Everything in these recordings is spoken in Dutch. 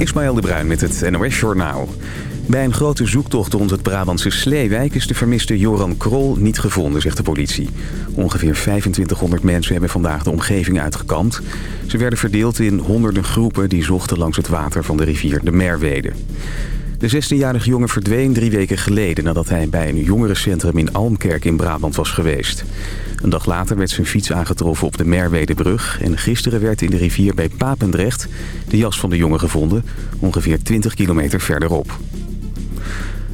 Ismaël de Bruin met het NOS Journaal. Bij een grote zoektocht rond het Brabantse Sleewijk... is de vermiste Joran Krol niet gevonden, zegt de politie. Ongeveer 2500 mensen hebben vandaag de omgeving uitgekampt. Ze werden verdeeld in honderden groepen... die zochten langs het water van de rivier de Merwede. De 16-jarige jongen verdween drie weken geleden... nadat hij bij een jongerencentrum in Almkerk in Brabant was geweest. Een dag later werd zijn fiets aangetroffen op de Merwedebrug... en gisteren werd in de rivier bij Papendrecht de jas van de jongen gevonden... ongeveer 20 kilometer verderop.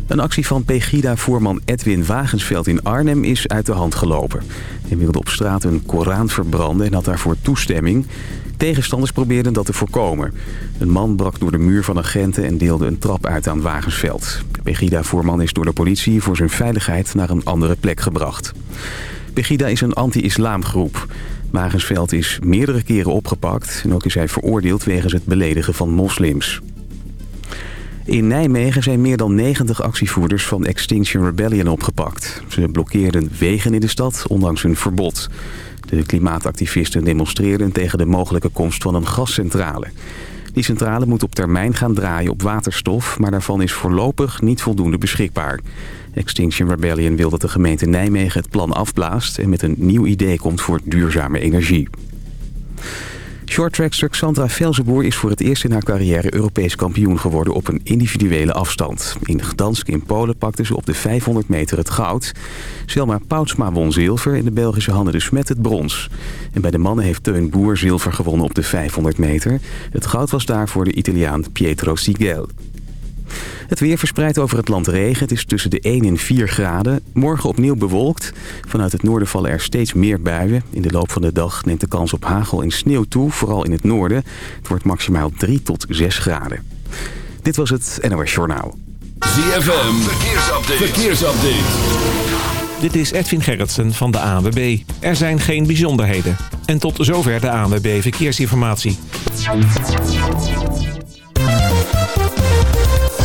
Een actie van Pegida-voorman Edwin Wagensveld in Arnhem is uit de hand gelopen. Hij wilde op straat een Koran verbranden en had daarvoor toestemming. Tegenstanders probeerden dat te voorkomen. Een man brak door de muur van agenten en deelde een trap uit aan Wagensveld. Pegida-voorman is door de politie voor zijn veiligheid naar een andere plek gebracht. Pegida is een anti-islamgroep. Wagensveld is meerdere keren opgepakt en ook is hij veroordeeld wegens het beledigen van moslims. In Nijmegen zijn meer dan 90 actievoerders van Extinction Rebellion opgepakt. Ze blokkeerden wegen in de stad, ondanks hun verbod. De klimaatactivisten demonstreerden tegen de mogelijke komst van een gascentrale. Die centrale moet op termijn gaan draaien op waterstof... maar daarvan is voorlopig niet voldoende beschikbaar. Extinction Rebellion wil dat de gemeente Nijmegen het plan afblaast... en met een nieuw idee komt voor duurzame energie. Shorttrackster Sandra Velzenboer is voor het eerst in haar carrière Europees kampioen geworden op een individuele afstand. In Gdansk in Polen pakte ze op de 500 meter het goud. Selma Poutsma won zilver en de Belgische Hanne de Smet het brons. En bij de mannen heeft Teun Boer zilver gewonnen op de 500 meter. Het goud was daar voor de Italiaan Pietro Sigel. Het weer verspreidt over het land regen. Het is tussen de 1 en 4 graden. Morgen opnieuw bewolkt. Vanuit het noorden vallen er steeds meer buien. In de loop van de dag neemt de kans op hagel en sneeuw toe, vooral in het noorden. Het wordt maximaal 3 tot 6 graden. Dit was het NOS Journaal. ZFM, verkeersupdate. verkeersupdate. Dit is Edwin Gerritsen van de ANWB. Er zijn geen bijzonderheden. En tot zover de ANWB Verkeersinformatie.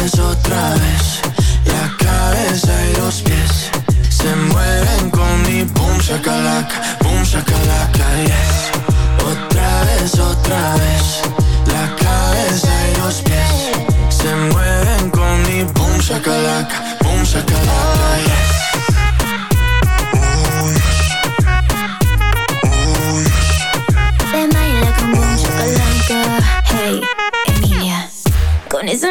Vez, otra vez. La cabeza y los pies Se mueven con mi boom shakalaka Boom shakalaka, yes. Otra vez, otra vez. La cabeza y los pies Se mueven con mi boom shakalaka Boom shakalaka, yes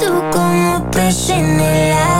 tú como pez en el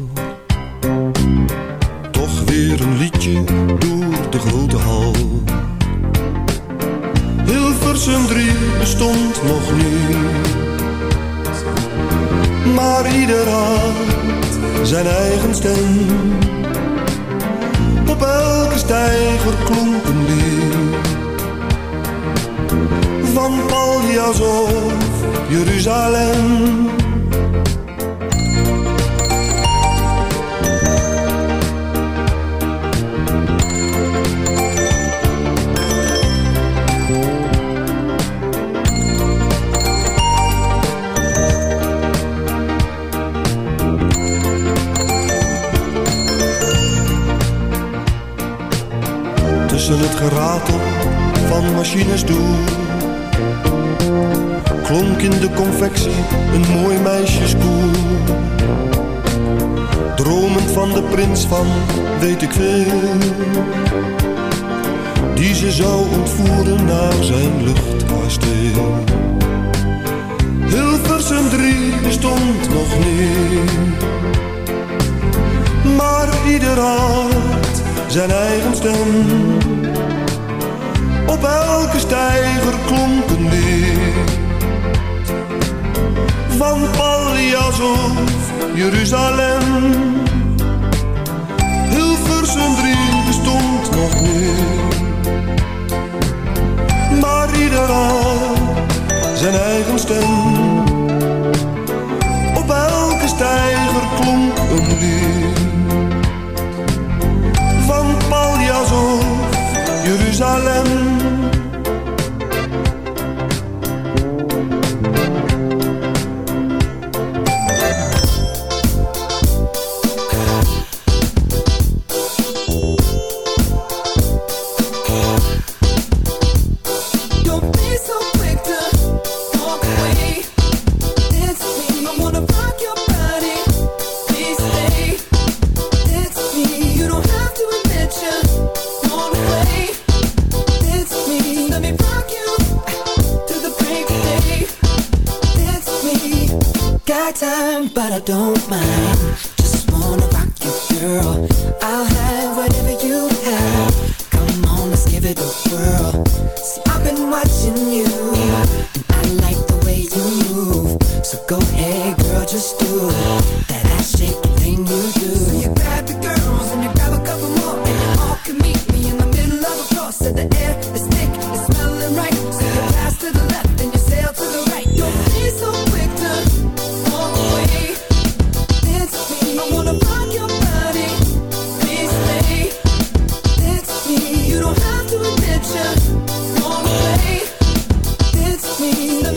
ieder had zijn eigen stem. Op elke stijger klonk een neer Van Pallias of Jeruzalem. zijn droom bestond nog meer. Maar ieder had zijn eigen stem. me.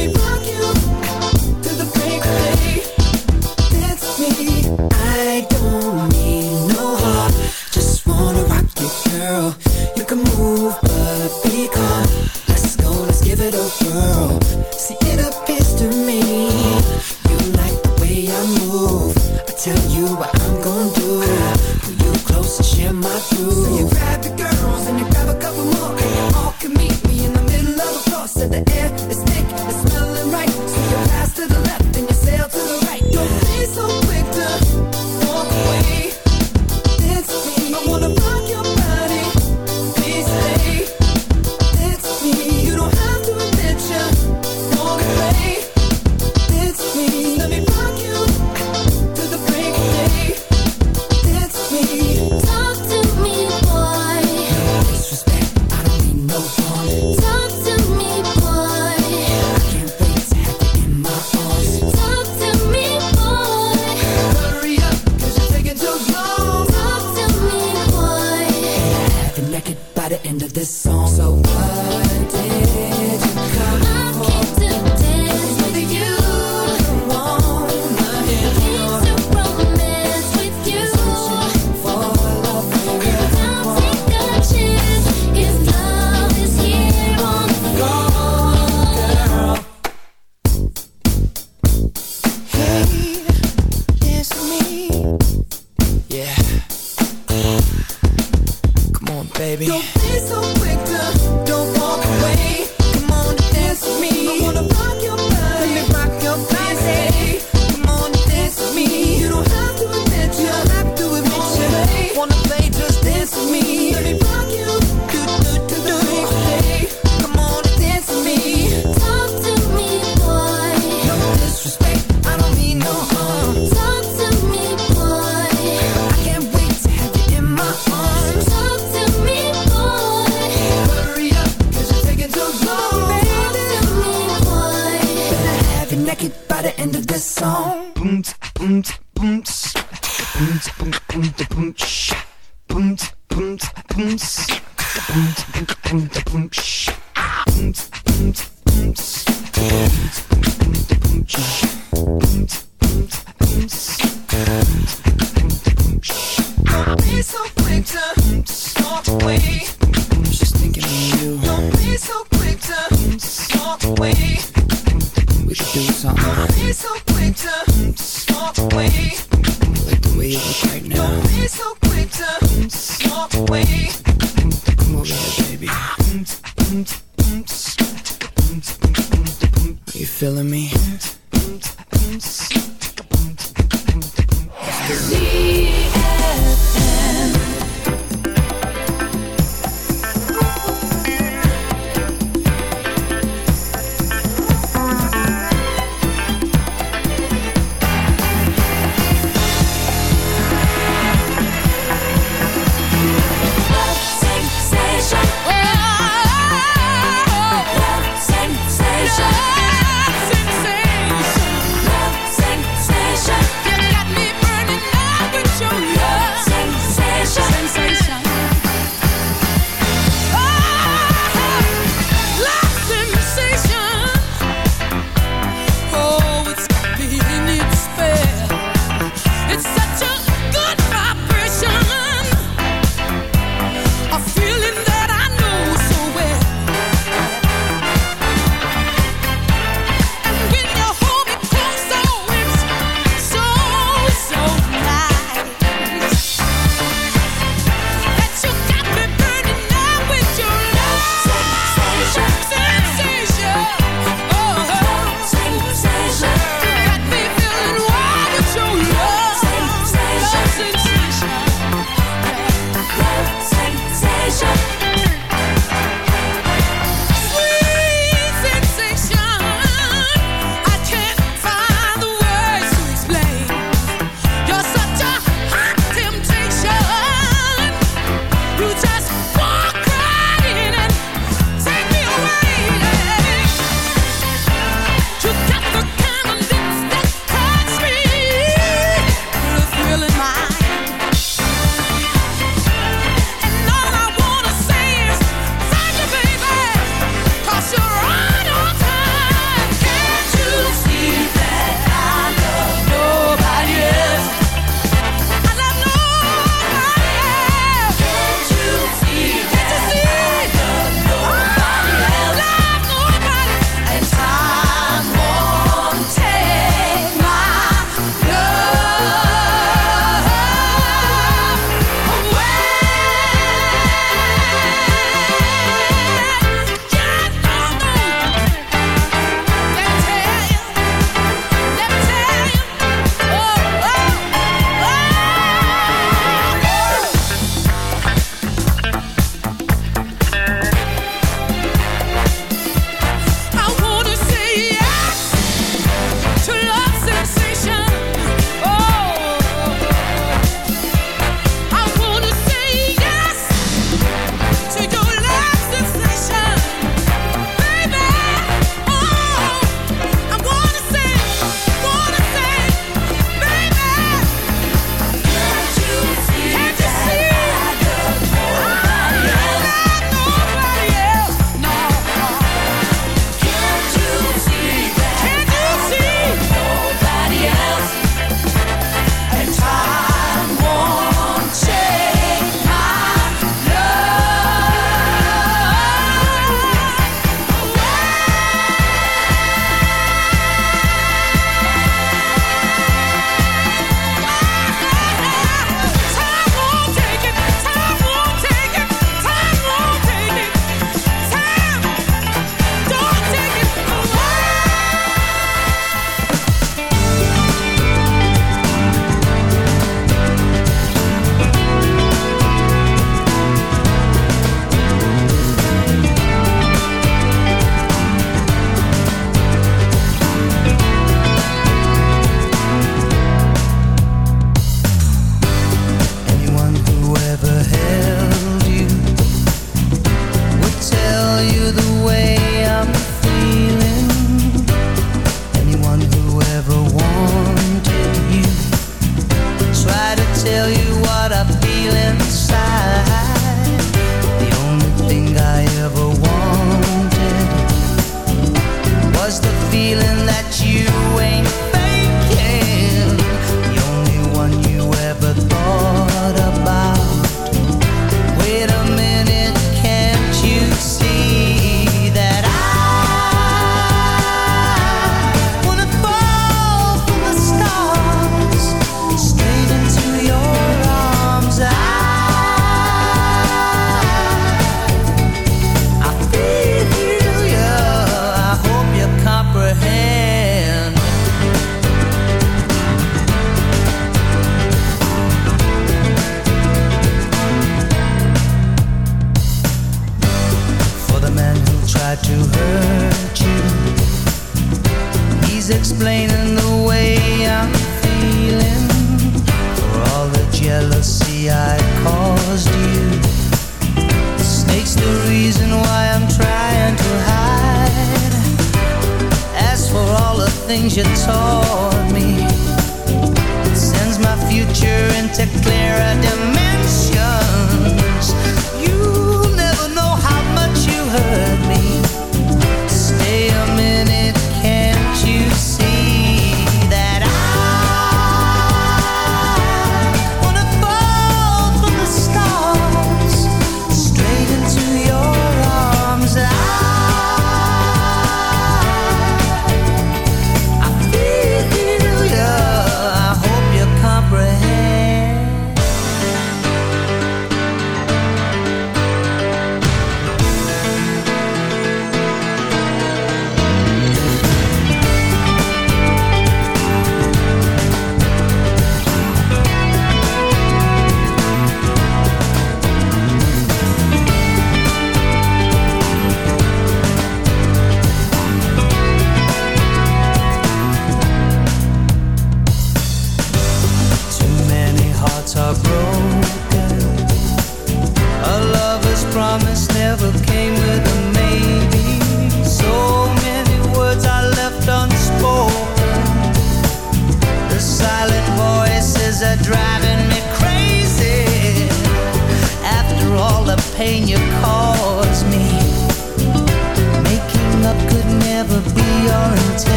was the feeling that you ain't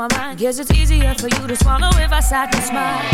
on my mind. Guess it's easier for you to swallow if I sat and smile.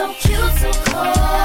so cute, so cold.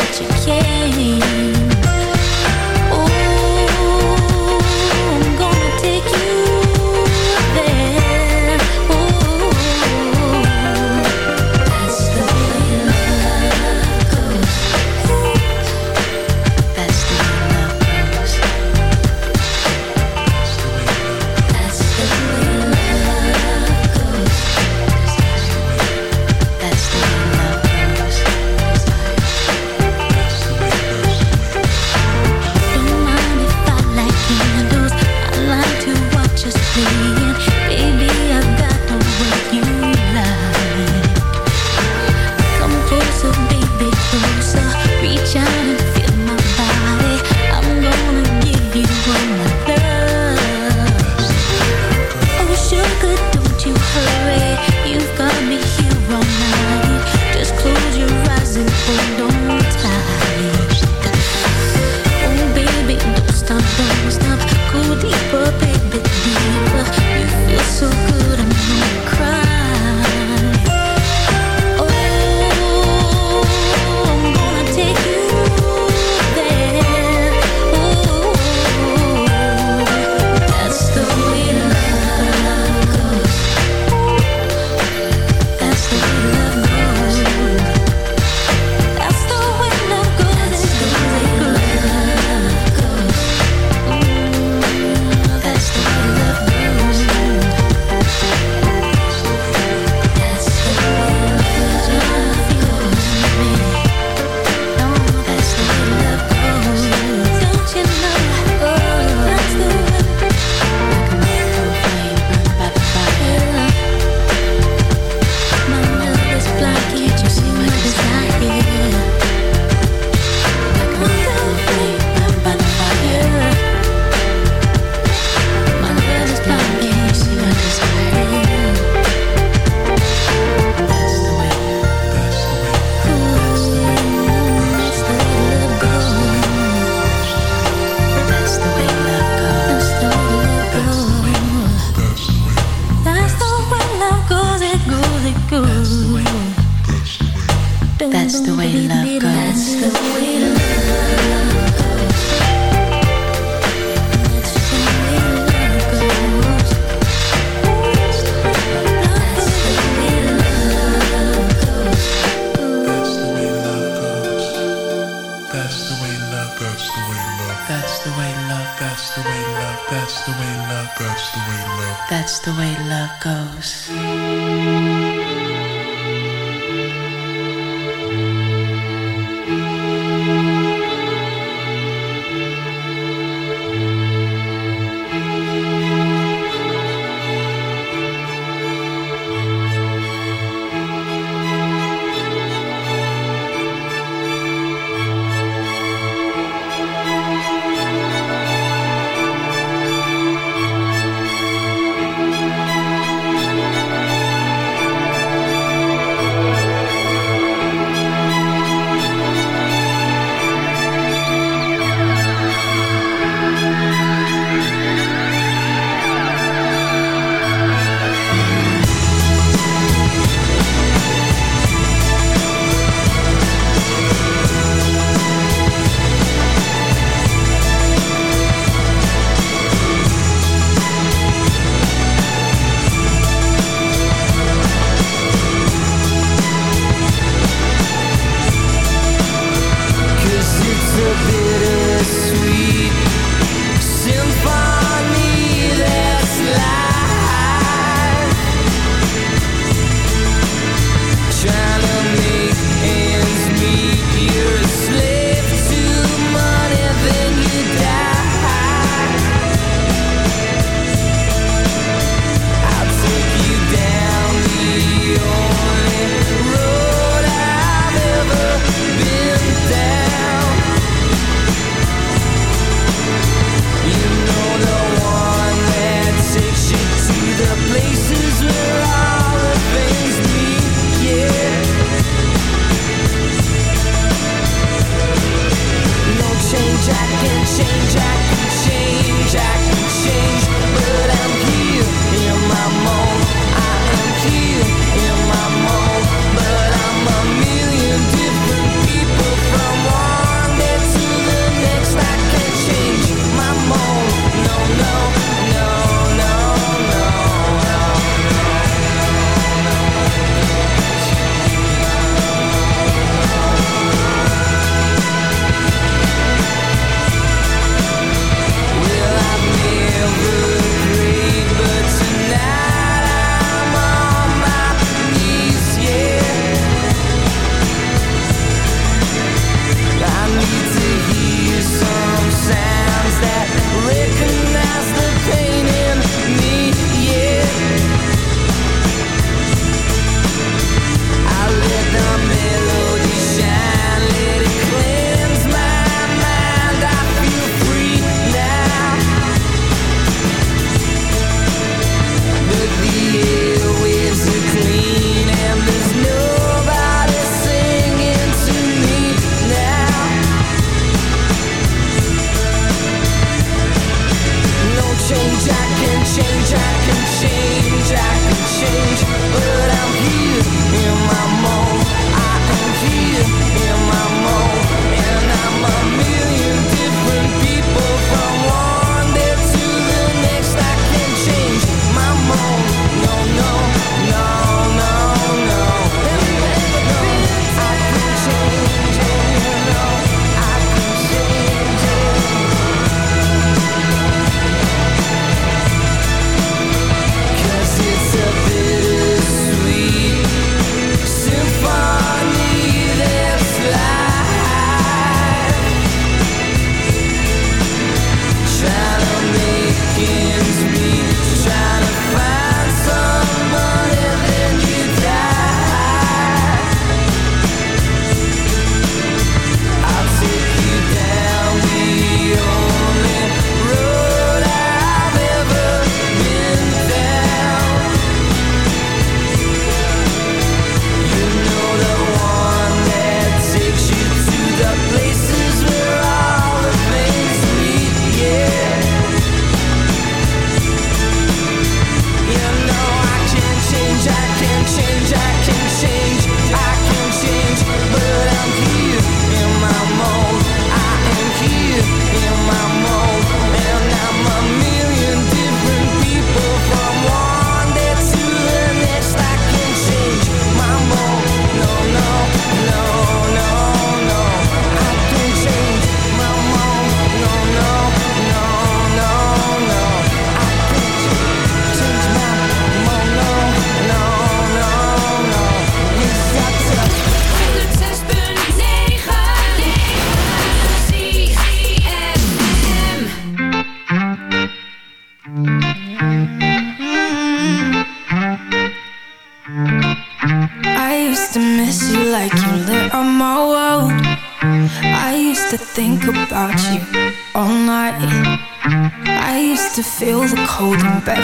what you came